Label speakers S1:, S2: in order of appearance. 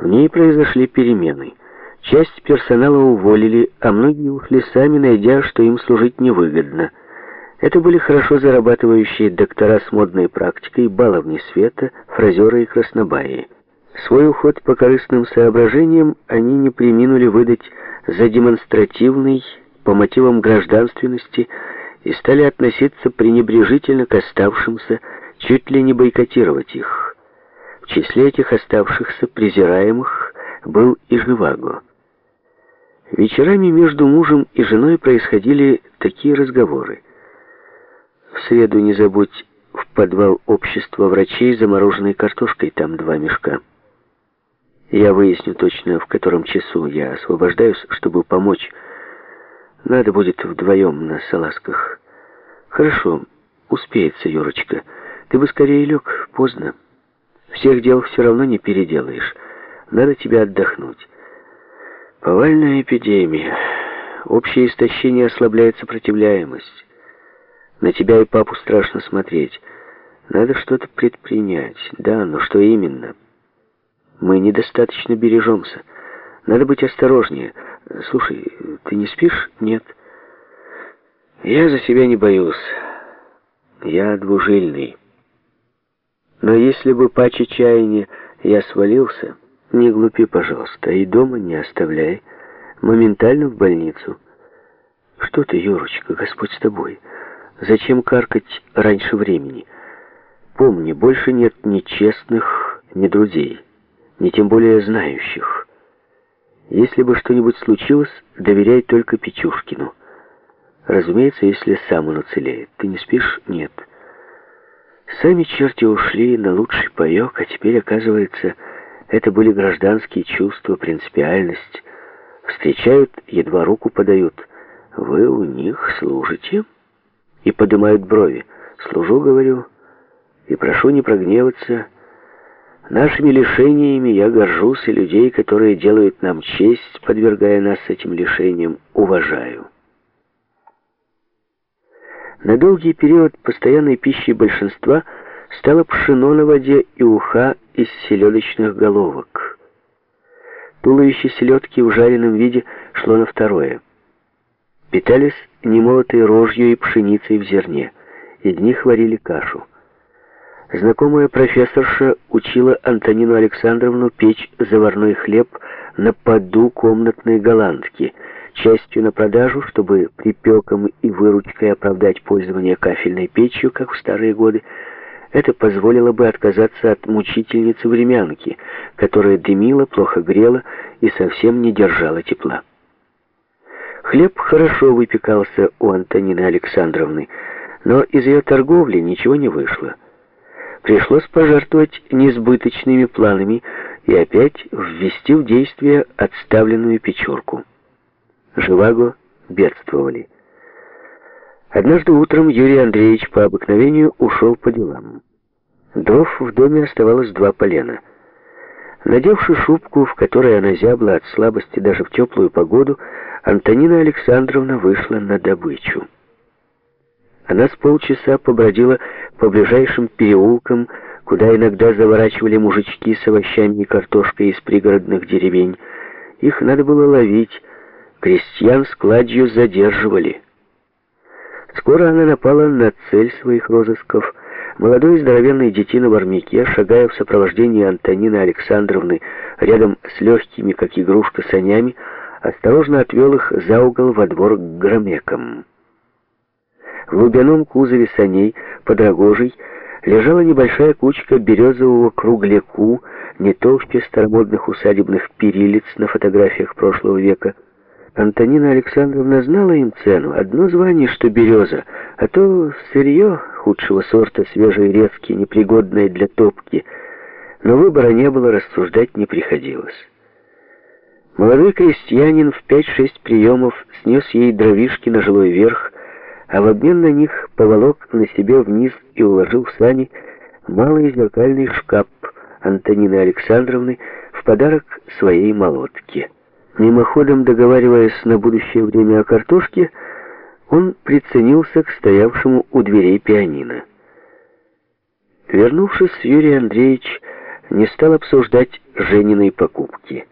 S1: В ней произошли перемены. Часть персонала уволили, а многие ушли сами, найдя, что им служить невыгодно. Это были хорошо зарабатывающие доктора с модной практикой, баловни света, фразеры и краснобаи. Свой уход по корыстным соображениям они не приминули выдать за демонстративный, по мотивам гражданственности, и стали относиться пренебрежительно к оставшимся, чуть ли не бойкотировать их. В числе этих оставшихся презираемых был и Живаго. Вечерами между мужем и женой происходили такие разговоры. В среду не забудь в подвал общества врачей замороженной картошкой, там два мешка. Я выясню точно, в котором часу я освобождаюсь, чтобы помочь. Надо будет вдвоем на салазках. Хорошо, успеется, Юрочка. Ты бы скорее лег, поздно. Всех дел все равно не переделаешь. Надо тебе отдохнуть. Повальная эпидемия. Общее истощение ослабляет сопротивляемость. На тебя и папу страшно смотреть. Надо что-то предпринять. Да, но что именно? Мы недостаточно бережемся. Надо быть осторожнее. Слушай, ты не спишь? Нет. Я за себя не боюсь. Я двужильный. Но если бы по чаяния я свалился, не глупи, пожалуйста, и дома не оставляй. Моментально в больницу. Что ты, Юрочка, Господь с тобой? Зачем каркать раньше времени? Помни, больше нет ни честных, ни друзей, ни тем более знающих. Если бы что-нибудь случилось, доверяй только Печушкину. Разумеется, если сам он уцелеет. Ты не спишь? Нет. Сами черти ушли на лучший паек, а теперь, оказывается, это были гражданские чувства, принципиальность. Встречают, едва руку подают. Вы у них служите? И поднимают брови. Служу, говорю, и прошу не прогневаться, Нашими лишениями я горжусь, и людей, которые делают нам честь, подвергая нас этим лишениям, уважаю. На долгий период постоянной пищей большинства стало пшено на воде и уха из селедочных головок. Туловище селедки в жареном виде шло на второе. Питались немолотой рожью и пшеницей в зерне. Из них варили кашу. Знакомая профессорша учила Антонину Александровну печь заварной хлеб на поду комнатной голландки, частью на продажу, чтобы припеком и выручкой оправдать пользование кафельной печью, как в старые годы. Это позволило бы отказаться от мучительницы времянки, которая дымила, плохо грела и совсем не держала тепла. Хлеб хорошо выпекался у Антонины Александровны, но из ее торговли ничего не вышло. Пришлось пожертвовать несбыточными планами и опять ввести в действие отставленную печурку. Живаго бедствовали. Однажды утром Юрий Андреевич по обыкновению ушел по делам. Дров в доме оставалось два полена. Надевши шубку, в которой она зябла от слабости даже в теплую погоду, Антонина Александровна вышла на добычу. Она с полчаса побродила по ближайшим переулкам, куда иногда заворачивали мужички с овощами и картошкой из пригородных деревень. Их надо было ловить, крестьян с кладью задерживали. Скоро она напала на цель своих розысков. Молодой здоровенный детина в армяке, шагая в сопровождении Антонины Александровны рядом с легкими, как игрушка, санями, осторожно отвел их за угол во двор к громекам. В лубяном кузове саней под рогожей лежала небольшая кучка березового кругляку, не толще старомодных усадебных перилиц на фотографиях прошлого века. Антонина Александровна знала им цену. Одно звание, что береза, а то сырье худшего сорта, свежее и резкие, непригодное для топки. Но выбора не было, рассуждать не приходилось. Молодой крестьянин в пять-шесть приемов снес ей дровишки на жилой верх, а в обмен на них поволок на себе вниз и уложил в сани малый зеркальный шкаф Антонины Александровны в подарок своей молотке. Мимоходом договариваясь на будущее время о картошке, он приценился к стоявшему у дверей пианино. Вернувшись, Юрий Андреевич не стал обсуждать Жениной покупки.